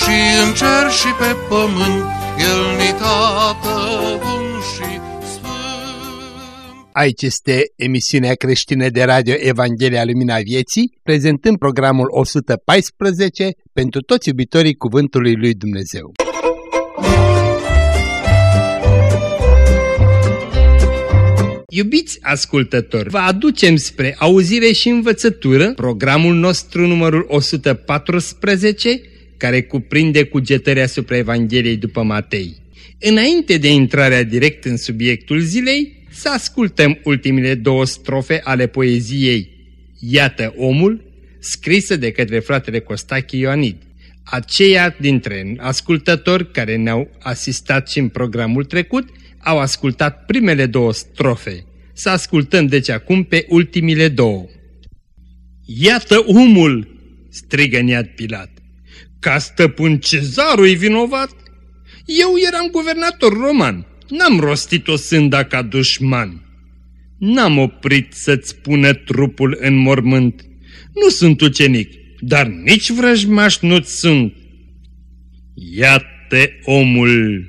și în cer și pe pământ, El ni tată bun și Aici este emisiunea creștină de radio Evanghelia Lumina Vieții, prezentând programul 114 pentru toți iubitorii Cuvântului Lui Dumnezeu. Iubiți ascultători, vă aducem spre auzire și învățătură programul nostru numărul 114, care cuprinde cugetări asupra Evangheliei după Matei. Înainte de intrarea direct în subiectul zilei, să ascultăm ultimile două strofe ale poeziei Iată omul, scrisă de către fratele Costache Ioanid. Aceia dintre ascultători care ne-au asistat și în programul trecut au ascultat primele două strofe. Să ascultăm deci acum pe ultimile două. Iată omul, strigă Niad Pilat. Ca stăpân cezarul vinovat? Eu eram guvernator roman N-am rostit o sânda ca dușman. N-am oprit să-ți pună trupul în mormânt. Nu sunt ucenic, dar nici vrăjmaș nu-ți sunt. Iată omul,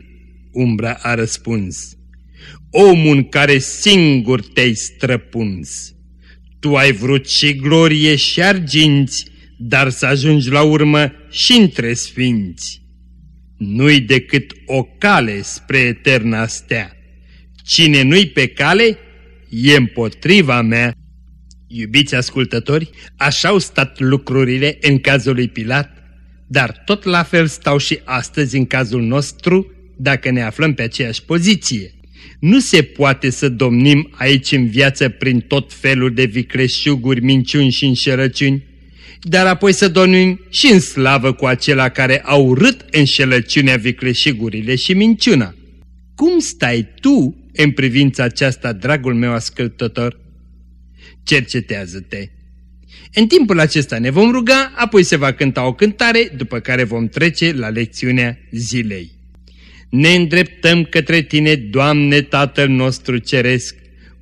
umbra a răspuns, omul care singur te-ai străpuns. Tu ai vrut și glorie și arginți, dar să ajungi la urmă și între sfinți nu-i decât o cale spre eterna stea. Cine nu-i pe cale, e împotriva mea. Iubiți ascultători, așa au stat lucrurile în cazul lui Pilat, dar tot la fel stau și astăzi în cazul nostru, dacă ne aflăm pe aceeași poziție. Nu se poate să domnim aici în viață prin tot felul de vicleșuguri, minciuni și înșelăciuni, dar apoi să domnim și în slavă cu acela care au urât înșelăciunea, vicleșigurile și minciuna. Cum stai tu în privința aceasta, dragul meu ascultător? Cercetează-te! În timpul acesta ne vom ruga, apoi se va cânta o cântare, după care vom trece la lecțiunea zilei. Ne îndreptăm către Tine, Doamne Tatăl nostru Ceresc,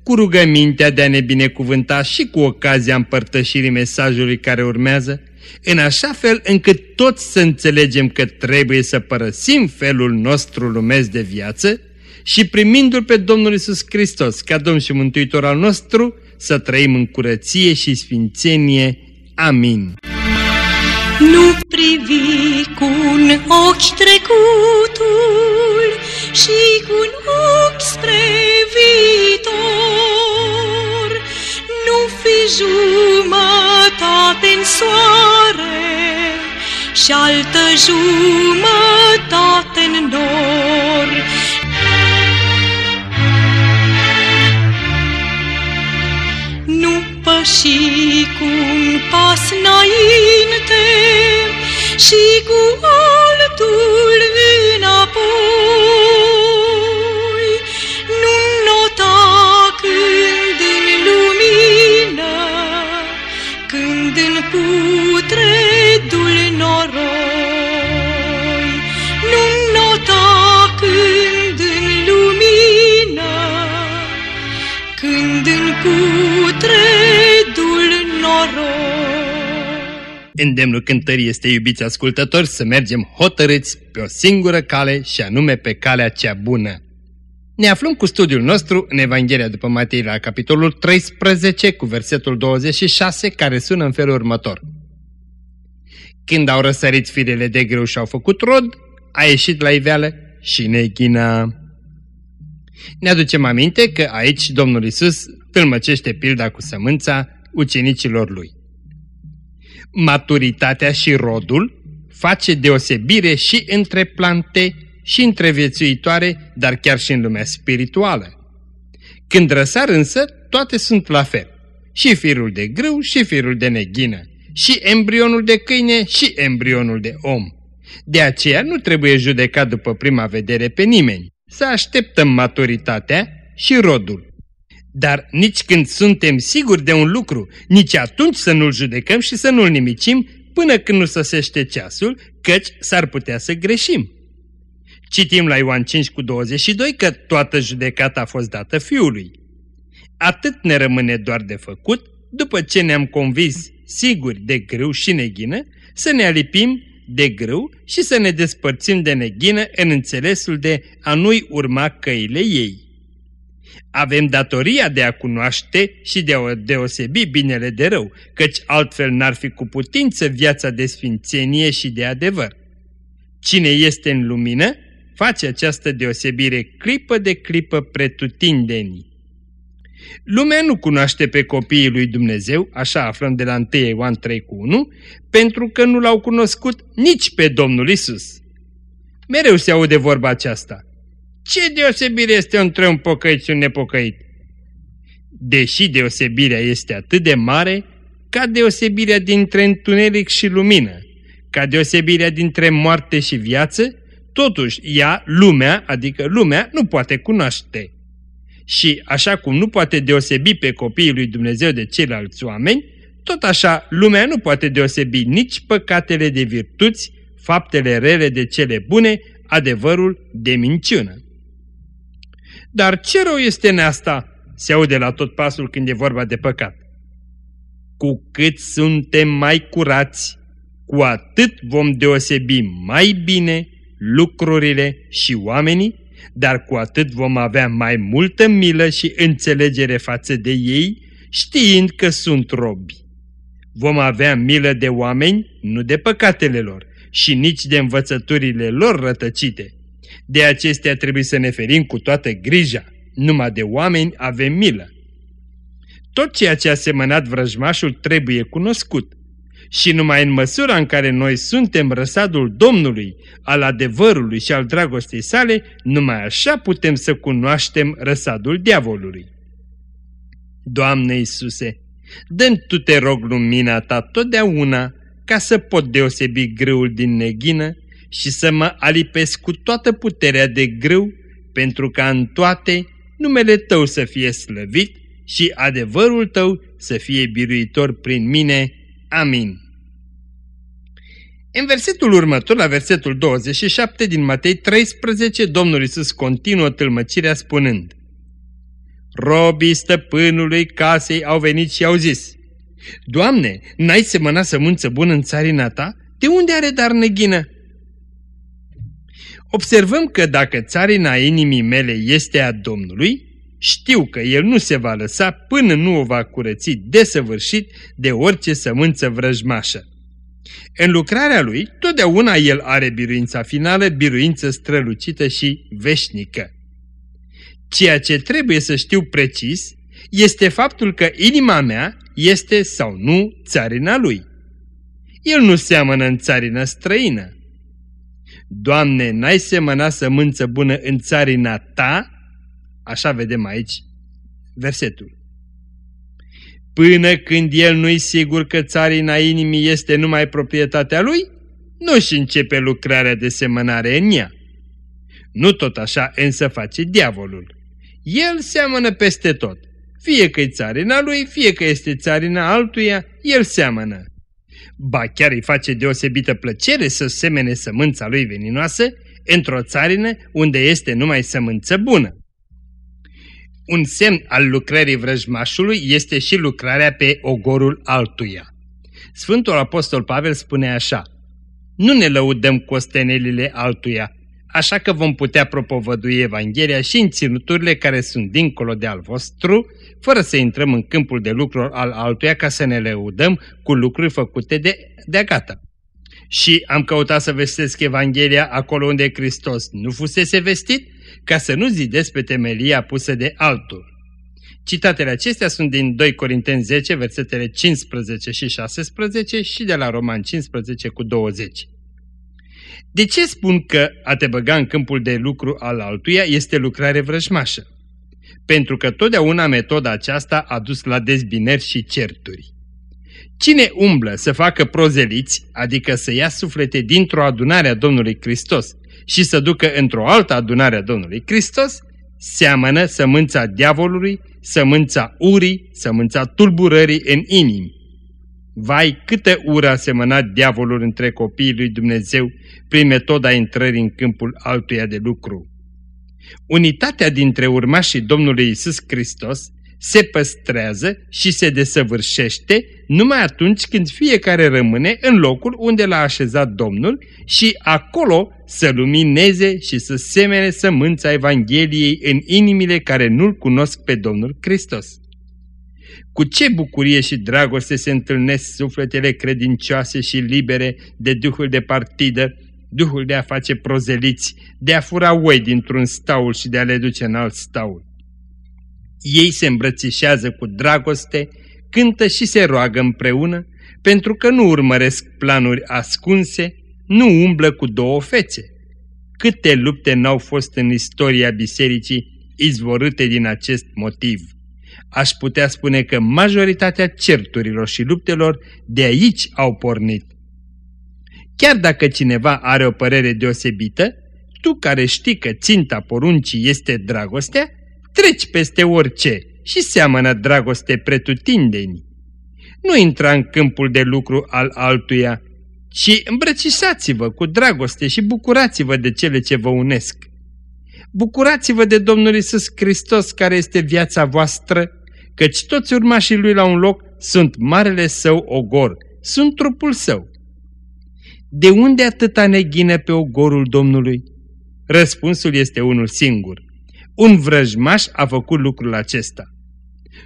cu rugămintea de a ne binecuvânta și cu ocazia împărtășirii mesajului care urmează, în așa fel încât toți să înțelegem că trebuie să părăsim felul nostru lumesc de viață și primindu-L pe Domnul Isus Hristos ca Domn și Mântuitor al nostru, să trăim în curăție și sfințenie. Amin. Nu privi cu un ochi trecutul și cu un ochi spre viitor. Nu fi jumătate în soare și altă jumătate în nor. Nu păși cu un pas înainte și cu Îndemnul cântării este, iubiți ascultători, să mergem hotărâți pe o singură cale și anume pe calea cea bună. Ne aflăm cu studiul nostru în Evanghelia după Matei la capitolul 13 cu versetul 26 care sună în felul următor. Când au răsărit firele de greu și au făcut rod, a ieșit la iveală și neghină. Ne aducem aminte că aici Domnul Isus tâlmăcește pilda cu sămânța ucenicilor lui maturitatea și rodul face deosebire și între plante și între viețuitoare, dar chiar și în lumea spirituală. Când răsar însă, toate sunt la fel. Și firul de grâu și firul de neghină. Și embrionul de câine și embrionul de om. De aceea nu trebuie judecat după prima vedere pe nimeni, să așteptăm maturitatea și rodul. Dar nici când suntem siguri de un lucru, nici atunci să nu-l judecăm și să nu-l nimicim până când nu săsește ceasul, căci s-ar putea să greșim. Citim la Ioan 5 cu 22 că toată judecata a fost dată Fiului. Atât ne rămâne doar de făcut, după ce ne-am convins siguri de grâu și neghină, să ne alipim de grâu și să ne despărțim de neghină în înțelesul de a nu-i urma căile ei. Avem datoria de a cunoaște și de a deosebi binele de rău, căci altfel n-ar fi cu putință viața de sfințenie și de adevăr. Cine este în lumină, face această deosebire clipă de clipă pretutindenii. Lumea nu cunoaște pe copiii lui Dumnezeu, așa aflăm de la 1 Ioan 3 cu 1, pentru că nu l-au cunoscut nici pe Domnul Isus. Mereu se aude vorba aceasta. Ce deosebire este între un pocăit și un nepocăit? Deși deosebirea este atât de mare, ca deosebirea dintre întuneric și lumină, ca deosebirea dintre moarte și viață, totuși ea, lumea, adică lumea, nu poate cunoaște. Și așa cum nu poate deosebi pe copiii lui Dumnezeu de ceilalți oameni, tot așa lumea nu poate deosebi nici păcatele de virtuți, faptele rele de cele bune, adevărul de minciună. Dar ce rău este în asta? Se aude la tot pasul când e vorba de păcat. Cu cât suntem mai curați, cu atât vom deosebi mai bine lucrurile și oamenii, dar cu atât vom avea mai multă milă și înțelegere față de ei, știind că sunt robi. Vom avea milă de oameni, nu de păcatele lor, și nici de învățăturile lor rătăcite, de acestea trebuie să ne ferim cu toată grija, numai de oameni avem milă. Tot ceea ce a semănat vrăjmașul trebuie cunoscut și numai în măsura în care noi suntem răsadul Domnului, al adevărului și al dragostei sale, numai așa putem să cunoaștem răsadul diavolului. Doamne Iisuse, dă Tu te rog lumina Ta totdeauna ca să pot deosebi grâul din neghină și să mă alipesc cu toată puterea de grâu, pentru ca în toate numele Tău să fie slăvit și adevărul Tău să fie biruitor prin mine. Amin. În versetul următor, la versetul 27 din Matei 13, Domnul Iisus continuă tâlmăcirea spunând Robii stăpânului casei au venit și au zis Doamne, n-ai semănat sămânță bună în țarina ta? De unde are dar neghină? Observăm că dacă țarina inimii mele este a Domnului, știu că El nu se va lăsa până nu o va curăți desăvârșit de orice sămânță vrăjmașă. În lucrarea Lui, totdeauna El are biruința finală, biruință strălucită și veșnică. Ceea ce trebuie să știu precis este faptul că inima mea este sau nu țarina Lui. El nu seamănă în țarină străină, Doamne, n-ai semănat sămânță bună în țarina Ta? Așa vedem aici versetul. Până când el nu-i sigur că țarina inimii este numai proprietatea lui, nu-și începe lucrarea de semănare în ea. Nu tot așa însă face diavolul. El seamănă peste tot. Fie că e țarina lui, fie că este țarina altuia, el seamănă. Ba chiar îi face deosebită plăcere să semene sămânța lui veninoasă într-o țarină unde este numai sămânță bună. Un semn al lucrării vrăjmașului este și lucrarea pe ogorul altuia. Sfântul Apostol Pavel spune așa, Nu ne lăudăm cu ostenelile altuia, așa că vom putea propovădui Evanghelia și în ținuturile care sunt dincolo de al vostru, fără să intrăm în câmpul de lucruri al altuia ca să ne lăudăm cu lucruri făcute de, de gata. Și am căutat să vestesc Evanghelia acolo unde Hristos nu fusese vestit, ca să nu zidesc pe temelia pusă de altul. Citatele acestea sunt din 2 Corinteni 10, versetele 15 și 16 și de la Roman 15 cu 20. De ce spun că a te băga în câmpul de lucru al altuia este lucrare vrăjmașă? Pentru că totdeauna metoda aceasta a dus la dezbineri și certuri. Cine umblă să facă prozeliți, adică să ia suflete dintr-o adunare a Domnului Hristos și să ducă într-o altă adunare a Domnului Hristos, seamănă sămânța diavolului, sămânța urii, sămânța tulburării în inimi. Vai, câtă ură a semănat diavolul între copiii lui Dumnezeu prin metoda intrării în câmpul altuia de lucru. Unitatea dintre urmașii Domnului Isus Hristos se păstrează și se desăvârșește numai atunci când fiecare rămâne în locul unde l-a așezat Domnul și acolo să lumineze și să semene sămânța Evangheliei în inimile care nu-L cunosc pe Domnul Hristos. Cu ce bucurie și dragoste se întâlnesc sufletele credincioase și libere de duhul de partidă, duhul de a face prozeliți, de a fura oi dintr-un staul și de a le duce în alt staul. Ei se îmbrățișează cu dragoste, cântă și se roagă împreună, pentru că nu urmăresc planuri ascunse, nu umblă cu două fețe. Câte lupte n-au fost în istoria bisericii izvorâte din acest motiv. Aș putea spune că majoritatea certurilor și luptelor de aici au pornit. Chiar dacă cineva are o părere deosebită, tu care știi că ținta poruncii este dragostea, treci peste orice și seamănă dragoste pretutindeni. Nu intra în câmpul de lucru al altuia, ci îmbrăcișați-vă cu dragoste și bucurați-vă de cele ce vă unesc. Bucurați-vă de Domnul Isus Hristos care este viața voastră, căci toți urmașii Lui la un loc sunt marele său ogor, sunt trupul său. De unde atâta neghină pe ogorul Domnului? Răspunsul este unul singur. Un vrăjmaș a făcut lucrul acesta.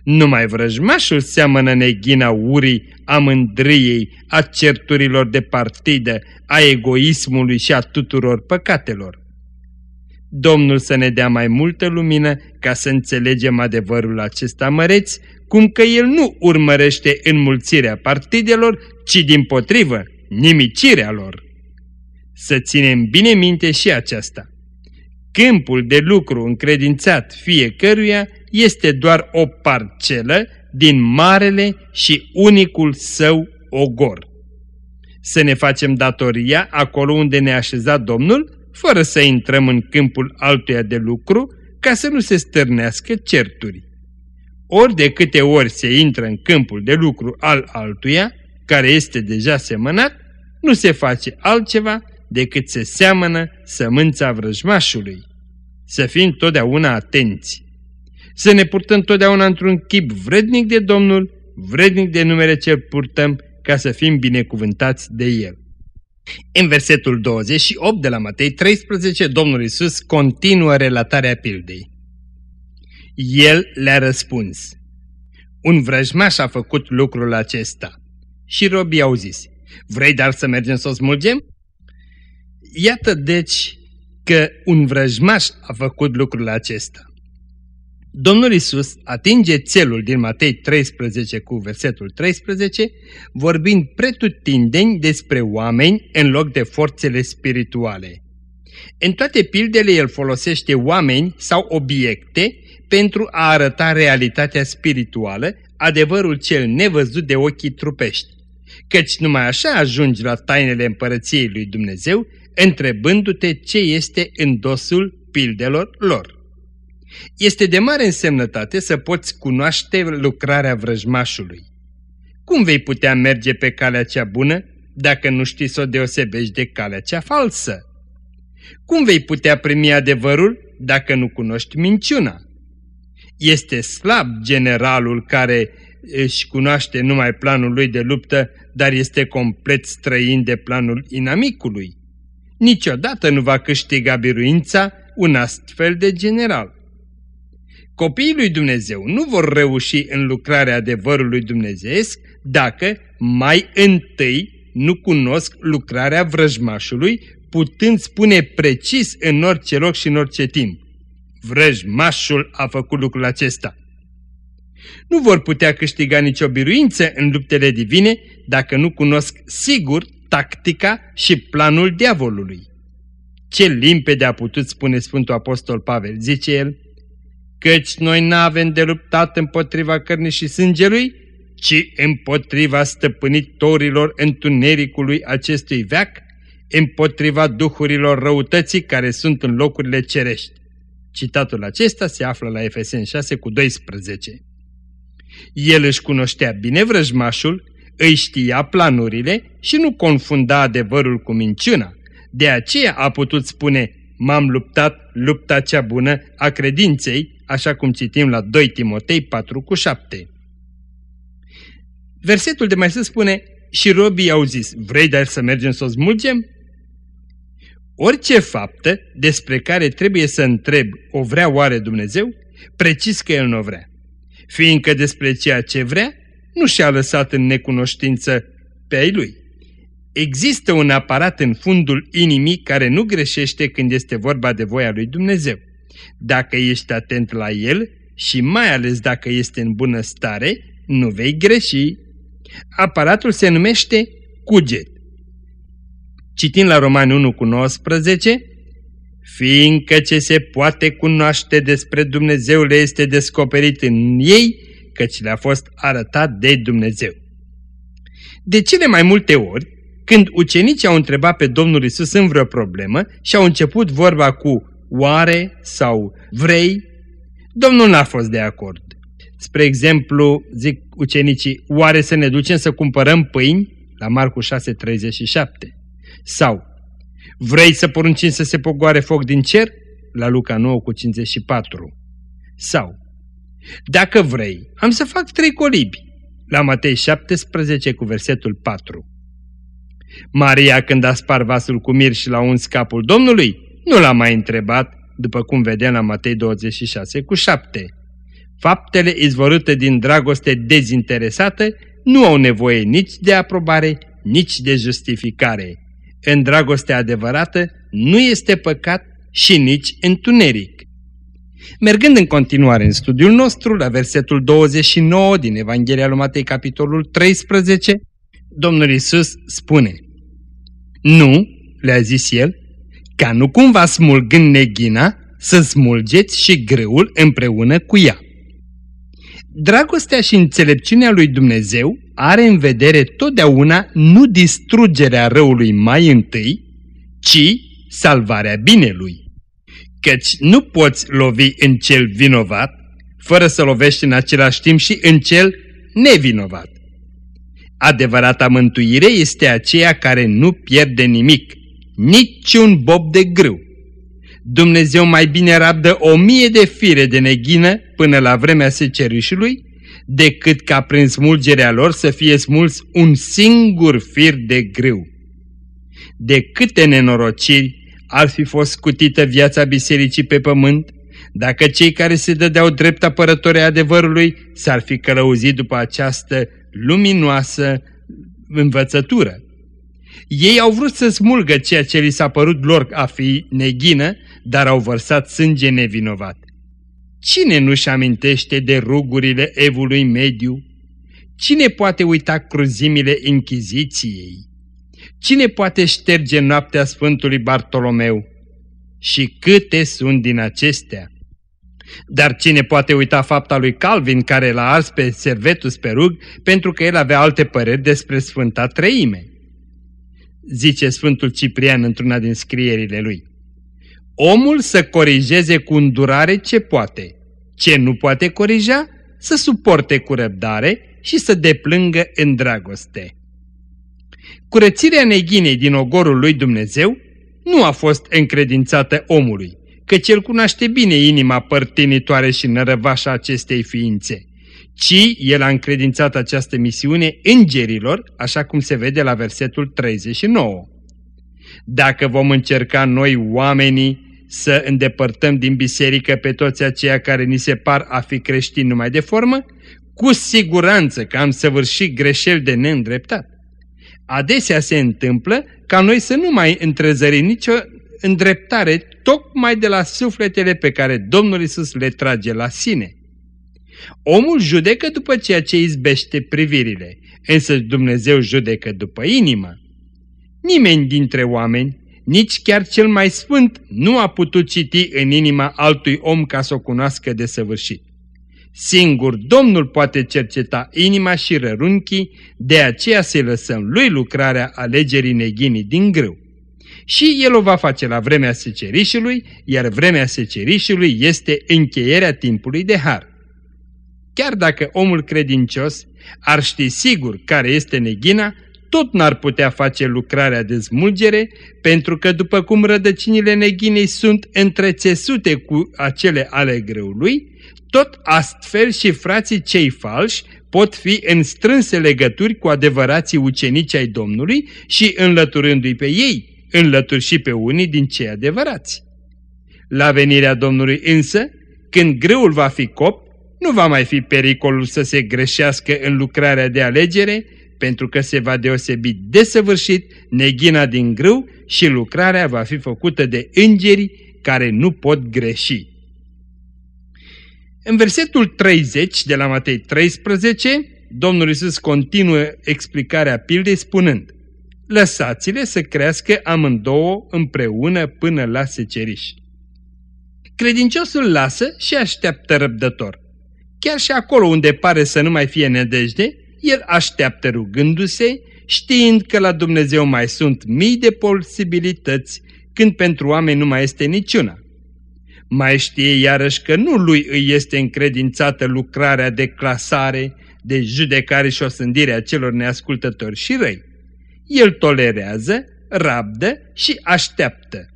Numai vrăjmașul seamănă neghina urii, a mândriei, a certurilor de partidă, a egoismului și a tuturor păcatelor. Domnul să ne dea mai multă lumină ca să înțelegem adevărul acesta măreț, cum că El nu urmărește înmulțirea partidelor, ci din potrivă nimicirea lor. Să ținem bine minte și aceasta. Câmpul de lucru încredințat fiecăruia este doar o parcelă din marele și unicul său ogor. Să ne facem datoria acolo unde ne-a așezat Domnul, fără să intrăm în câmpul altuia de lucru, ca să nu se stârnească certuri. Ori de câte ori se intră în câmpul de lucru al altuia, care este deja semănat, nu se face altceva decât se seamănă sămânța vrăjmașului. Să fim totdeauna atenți. Să ne purtăm totdeauna într-un chip vrednic de Domnul, vrednic de numele ce purtăm, ca să fim binecuvântați de El. În versetul 28 de la Matei 13, Domnul Isus continuă relatarea pildei. El le-a răspuns, un vrăjmaș a făcut lucrul acesta. Și robii au zis, vrei dar să mergem să o smulgem? Iată deci că un vrăjmaș a făcut lucrul acesta. Domnul Isus atinge țelul din Matei 13 cu versetul 13, vorbind pretutindeni despre oameni în loc de forțele spirituale. În toate pildele el folosește oameni sau obiecte pentru a arăta realitatea spirituală, adevărul cel nevăzut de ochii trupești. Căci numai așa ajungi la tainele împărăției lui Dumnezeu, întrebându-te ce este în dosul pildelor lor. Este de mare însemnătate să poți cunoaște lucrarea vrăjmașului. Cum vei putea merge pe calea cea bună dacă nu știi să o deosebești de calea cea falsă? Cum vei putea primi adevărul dacă nu cunoști minciuna? Este slab generalul care își cunoaște numai planul lui de luptă, dar este complet străin de planul inamicului. Niciodată nu va câștiga biruința un astfel de general. Copiii lui Dumnezeu nu vor reuși în lucrarea adevărului dumnezeesc dacă mai întâi nu cunosc lucrarea vrăjmașului, putând spune precis în orice loc și în orice timp. Vrăjmașul a făcut lucrul acesta. Nu vor putea câștiga nicio biruință în luptele divine dacă nu cunosc sigur tactica și planul diavolului. Ce limpede a putut spune Sfântul Apostol Pavel, zice el, căci noi n-avem de luptat împotriva cărnii și sângelui, ci împotriva stăpânitorilor întunericului acestui veac, împotriva duhurilor răutății care sunt în locurile cerești. Citatul acesta se află la Efesen 6 cu 12. El își cunoștea bine vrăjmașul, îi știa planurile și nu confunda adevărul cu minciuna. De aceea a putut spune, m-am luptat lupta cea bună a credinței, așa cum citim la 2 Timotei 4 cu 7. Versetul de mai sus spune, și robii au zis, vrei dar să mergem să o smulgem? Orice faptă despre care trebuie să întreb o vrea oare Dumnezeu, precis că El nu o vrea. Fiindcă despre ceea ce vrea, nu și-a lăsat în necunoștință pe ai Lui. Există un aparat în fundul inimii care nu greșește când este vorba de voia lui Dumnezeu. Dacă ești atent la el și mai ales dacă este în bună stare, nu vei greși. Aparatul se numește cuget. Citind la Romani 1 cu 19, fiindcă ce se poate cunoaște despre Dumnezeu le este descoperit în ei, căci le-a fost arătat de Dumnezeu. De cele mai multe ori, când ucenicii au întrebat pe Domnul Isus în vreo problemă și au început vorba cu oare sau vrei, Domnul n-a fost de acord. Spre exemplu, zic ucenicii, oare să ne ducem să cumpărăm pâini? La Marcu 6,37. Sau, vrei să poruncim să se pogoare foc din cer? La Luca 9 cu 54. Sau, dacă vrei, am să fac trei colibi. La Matei 17 cu versetul 4. Maria, când a spart vasul cu mir și l-a uns capul Domnului, nu l-a mai întrebat, după cum vedem la Matei 26 cu 7. Faptele izvorâte din dragoste dezinteresată nu au nevoie nici de aprobare, nici de justificare. În dragoste adevărată nu este păcat și nici întuneric. Mergând în continuare în studiul nostru, la versetul 29 din Evanghelia lui Matei, capitolul 13, Domnul Isus spune Nu, le-a zis el, ca nu cumva smulgând neghina, să smulgeți și greul împreună cu ea. Dragostea și înțelepciunea lui Dumnezeu are în vedere totdeauna nu distrugerea răului mai întâi, ci salvarea binelui. Căci nu poți lovi în cel vinovat, fără să lovești în același timp și în cel nevinovat. Adevărata mântuire este aceea care nu pierde nimic, niciun bob de grâu. Dumnezeu mai bine rabdă o mie de fire de neghină până la vremea secerișului, decât ca prin smulgerea lor să fie smuls un singur fir de grâu. De câte nenorociri ar fi fost scutită viața bisericii pe pământ, dacă cei care se dădeau drept apărători adevărului s-ar fi călăuzit după această luminoasă învățătură. Ei au vrut să smulgă ceea ce li s-a părut lor a fi neghină, dar au vărsat sânge nevinovat. Cine nu-și amintește de rugurile evului mediu? Cine poate uita cruzimile închiziției? Cine poate șterge noaptea Sfântului Bartolomeu? Și câte sunt din acestea? Dar cine poate uita fapta lui Calvin care l-a ars pe Servetus pe rug pentru că el avea alte păreri despre Sfânta Treime? Zice Sfântul Ciprian într-una din scrierile lui. Omul să corigeze cu îndurare ce poate, ce nu poate corija, să suporte cu răbdare și să deplângă în dragoste. Curățirea neghinei din ogorul lui Dumnezeu nu a fost încredințată omului, căci el cunoaște bine inima părtinitoare și nărăvașa acestei ființe, ci el a încredințat această misiune îngerilor, așa cum se vede la versetul 39. Dacă vom încerca noi oamenii să îndepărtăm din biserică pe toți aceia care ni se par a fi creștini numai de formă, cu siguranță că am săvârșit greșeli de neîndreptat. Adesea se întâmplă ca noi să nu mai întrezărim nicio îndreptare tocmai de la sufletele pe care Domnul Isus le trage la sine. Omul judecă după ceea ce izbește privirile, însă Dumnezeu judecă după inimă. Nimeni dintre oameni, nici chiar cel mai sfânt, nu a putut citi în inima altui om ca să o cunoască de săvârșit. Singur Domnul poate cerceta inima și rărunchii, de aceea să lăsăm lui lucrarea alegerii neghinii din grâu. Și el o va face la vremea secerișului, iar vremea secerișului este încheierea timpului de har. Chiar dacă omul credincios ar ști sigur care este neghina, tot n-ar putea face lucrarea de smulgere, pentru că după cum rădăcinile neghinei sunt întrețesute cu acele ale greului, tot astfel și frații cei falși pot fi în strânse legături cu adevărații ucenici ai Domnului și înlăturându-i pe ei, înlături și pe unii din cei adevărați. La venirea Domnului însă, când greul va fi cop, nu va mai fi pericolul să se greșească în lucrarea de alegere, pentru că se va deosebi desăvârșit neghina din grâu și lucrarea va fi făcută de îngeri care nu pot greși. În versetul 30 de la Matei 13, Domnul Iisus continuă explicarea pildei spunând Lăsați-le să crească amândouă împreună până la seceriș. Credinciosul lasă și așteaptă răbdător. Chiar și acolo unde pare să nu mai fie nedejde, el așteaptă rugându-se, știind că la Dumnezeu mai sunt mii de posibilități, când pentru oameni nu mai este niciuna. Mai știe iarăși că nu lui îi este încredințată lucrarea de clasare, de judecare și osândire a celor neascultători și răi. El tolerează, rabdă și așteaptă.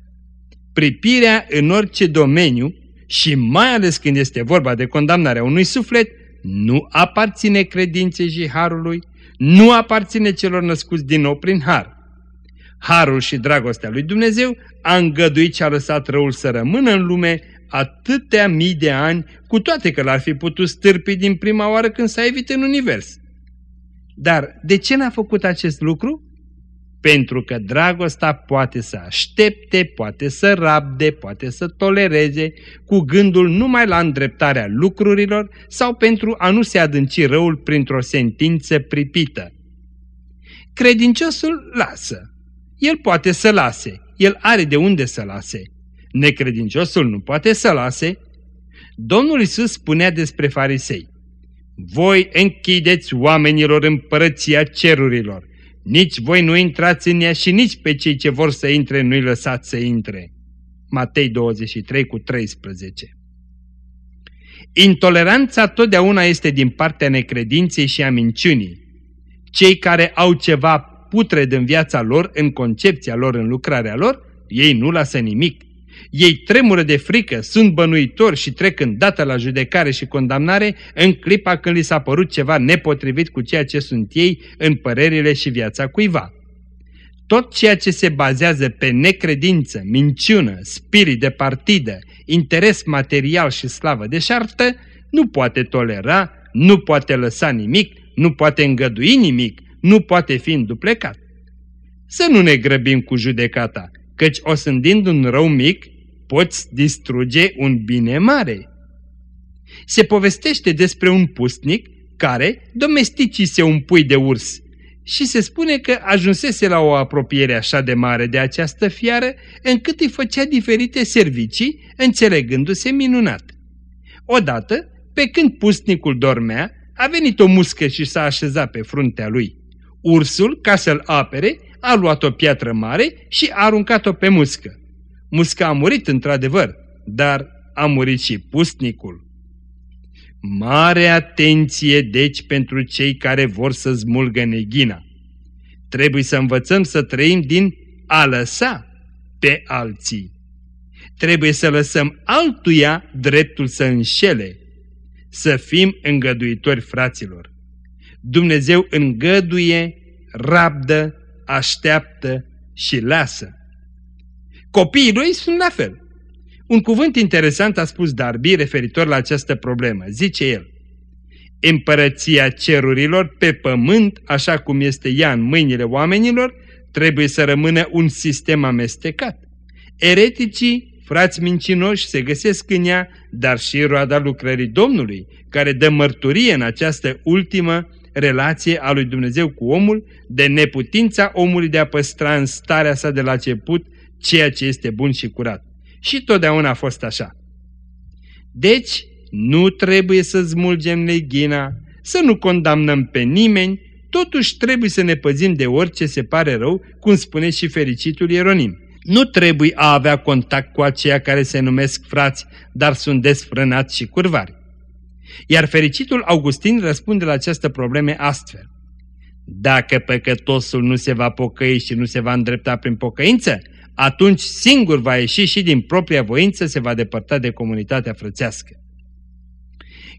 Pripirea în orice domeniu și mai ales când este vorba de condamnarea unui suflet, nu aparține credinței și harului, nu aparține celor născuți din nou prin har. Harul și dragostea lui Dumnezeu a îngăduit și a lăsat răul să rămână în lume atâtea mii de ani, cu toate că l-ar fi putut stârpi din prima oară când s-a evit în univers. Dar de ce n-a făcut acest lucru? Pentru că dragostea poate să aștepte, poate să rabde, poate să tolereze, cu gândul numai la îndreptarea lucrurilor sau pentru a nu se adânci răul printr-o sentință pripită. Credinciosul lasă. El poate să lase, el are de unde să lase. Necredinciosul nu poate să lase. Domnul Isus spunea despre farisei, Voi închideți oamenilor împărăția cerurilor nici voi nu intrați în ea și nici pe cei ce vor să intre nu-i lăsați să intre. Matei 23 cu 13 Intoleranța totdeauna este din partea necredinței și a minciunii. Cei care au ceva putred în viața lor, în concepția lor, în lucrarea lor, ei nu lasă nimic. Ei tremură de frică, sunt bănuitori și trec îndată la judecare și condamnare în clipa când li s-a părut ceva nepotrivit cu ceea ce sunt ei în părerile și viața cuiva. Tot ceea ce se bazează pe necredință, minciună, spirit de partidă, interes material și slavă de șartă, nu poate tolera, nu poate lăsa nimic, nu poate îngădui nimic, nu poate fi înduplecat. Să nu ne grăbim cu judecata, căci osândind un rău mic, poți distruge un bine mare. Se povestește despre un pustnic care domesticise un pui de urs și se spune că ajunsese la o apropiere așa de mare de această fiară încât îi făcea diferite servicii, înțelegându-se minunat. Odată, pe când pustnicul dormea, a venit o muscă și s-a așezat pe fruntea lui. Ursul, ca să-l apere, a luat o piatră mare și a aruncat-o pe muscă. Musca a murit într-adevăr, dar a murit și pustnicul. Mare atenție deci pentru cei care vor să smulgă neghina. Trebuie să învățăm să trăim din a lăsa pe alții. Trebuie să lăsăm altuia dreptul să înșele, să fim îngăduitori fraților. Dumnezeu îngăduie, rabdă, așteaptă și lasă. Copiii lui sunt la fel. Un cuvânt interesant a spus Darby referitor la această problemă. Zice el, Împărăția cerurilor pe pământ, așa cum este ea în mâinile oamenilor, trebuie să rămână un sistem amestecat. Ereticii, frați mincinoși, se găsesc în ea, dar și roada lucrării Domnului, care dă mărturie în această ultimă relație a lui Dumnezeu cu omul, de neputința omului de a păstra în starea sa de la început ceea ce este bun și curat. Și totdeauna a fost așa. Deci, nu trebuie să smulgem neghina, să nu condamnăm pe nimeni, totuși trebuie să ne păzim de orice se pare rău, cum spune și fericitul Ieronim. Nu trebuie a avea contact cu aceia care se numesc frați, dar sunt desfrânați și curvari. Iar fericitul Augustin răspunde la această probleme astfel. Dacă păcătosul nu se va pocăi și nu se va îndrepta prin pocăință, atunci singur va ieși și din propria voință se va depărta de comunitatea frățească.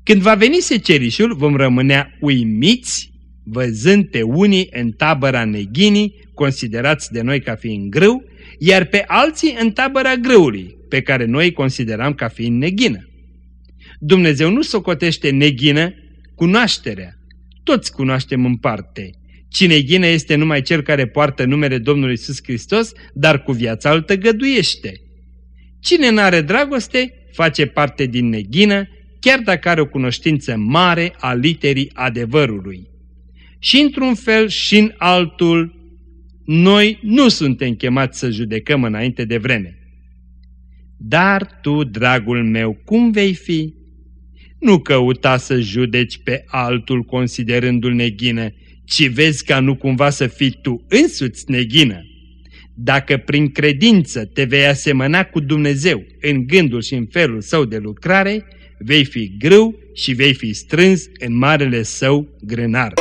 Când va veni secerișul, vom rămânea uimiți, văzând pe unii în tabăra neghinii, considerați de noi ca fiind grâu, iar pe alții în tabăra grâului, pe care noi îi consideram ca fiind neghină. Dumnezeu nu socotește neghină cunoașterea. Toți cunoaștem în parte. Cine ghină este numai cel care poartă numele Domnului Iisus Hristos, dar cu viața îl tăgăduiește. Cine n-are dragoste, face parte din neghină, chiar dacă are o cunoștință mare a literii adevărului. Și într-un fel și în altul, noi nu suntem chemați să judecăm înainte de vreme. Dar tu, dragul meu, cum vei fi? Nu căuta să judeci pe altul considerându-l neghină, ci vezi ca nu cumva să fii tu însuți neghină. Dacă prin credință te vei asemăna cu Dumnezeu în gândul și în felul său de lucrare, vei fi grâu și vei fi strâns în marele său grânar.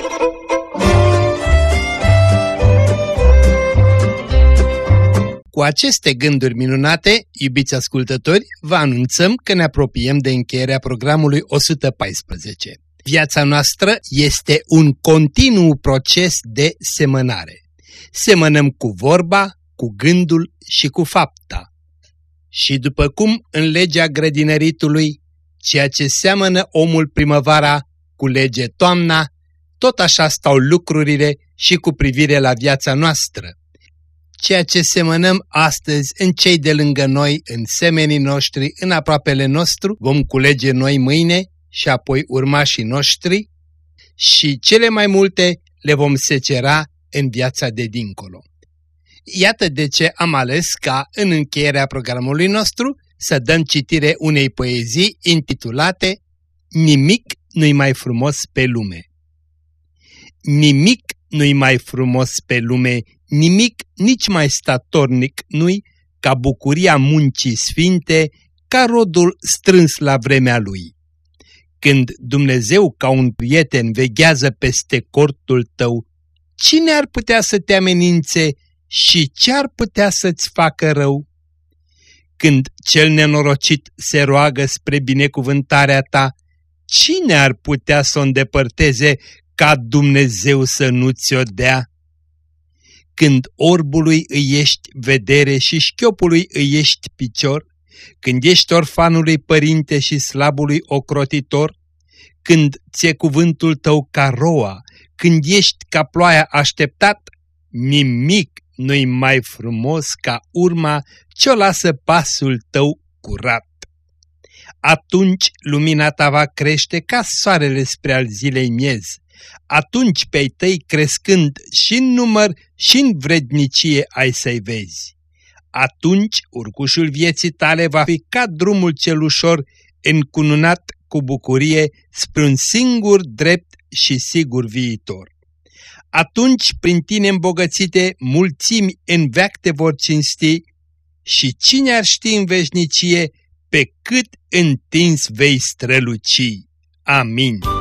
Cu aceste gânduri minunate, iubiți ascultători, vă anunțăm că ne apropiem de încheierea programului 114. Viața noastră este un continuu proces de semănare. Semănăm cu vorba, cu gândul și cu fapta. Și după cum în legea grădinăritului, ceea ce seamănă omul primăvara cu lege toamna, tot așa stau lucrurile și cu privire la viața noastră ceea ce semănăm astăzi în cei de lângă noi, în semenii noștri, în aproapele nostru, vom culege noi mâine și apoi urmașii noștri și cele mai multe le vom secera în viața de dincolo. Iată de ce am ales ca, în încheierea programului nostru, să dăm citire unei poezii intitulate Nimic nu-i mai frumos pe lume. Nimic nu-i mai frumos pe lume nimic nici mai statornic nu-i ca bucuria muncii sfinte, ca rodul strâns la vremea lui. Când Dumnezeu ca un prieten veghează peste cortul tău, cine ar putea să te amenințe și ce ar putea să-ți facă rău? Când cel nenorocit se roagă spre binecuvântarea ta, cine ar putea să o îndepărteze ca Dumnezeu să nu ți-o dea? Când orbului îi ești vedere și șchiopului îi ești picior, când ești orfanului părinte și slabului ocrotitor, când ți-e cuvântul tău ca roa, când ești ca ploaia așteptat, nimic nu-i mai frumos ca urma ce-o lasă pasul tău curat. Atunci lumina ta va crește ca soarele spre al zilei miez atunci pe tăi crescând și în număr și în vrednicie ai să-i vezi. Atunci urcușul vieții tale va fi ca drumul cel ușor, încununat cu bucurie spre un singur drept și sigur viitor. Atunci, prin tine îmbogățite, mulțimi în veac te vor cinsti și cine ar ști în veșnicie pe cât întins vei străluci. Amin.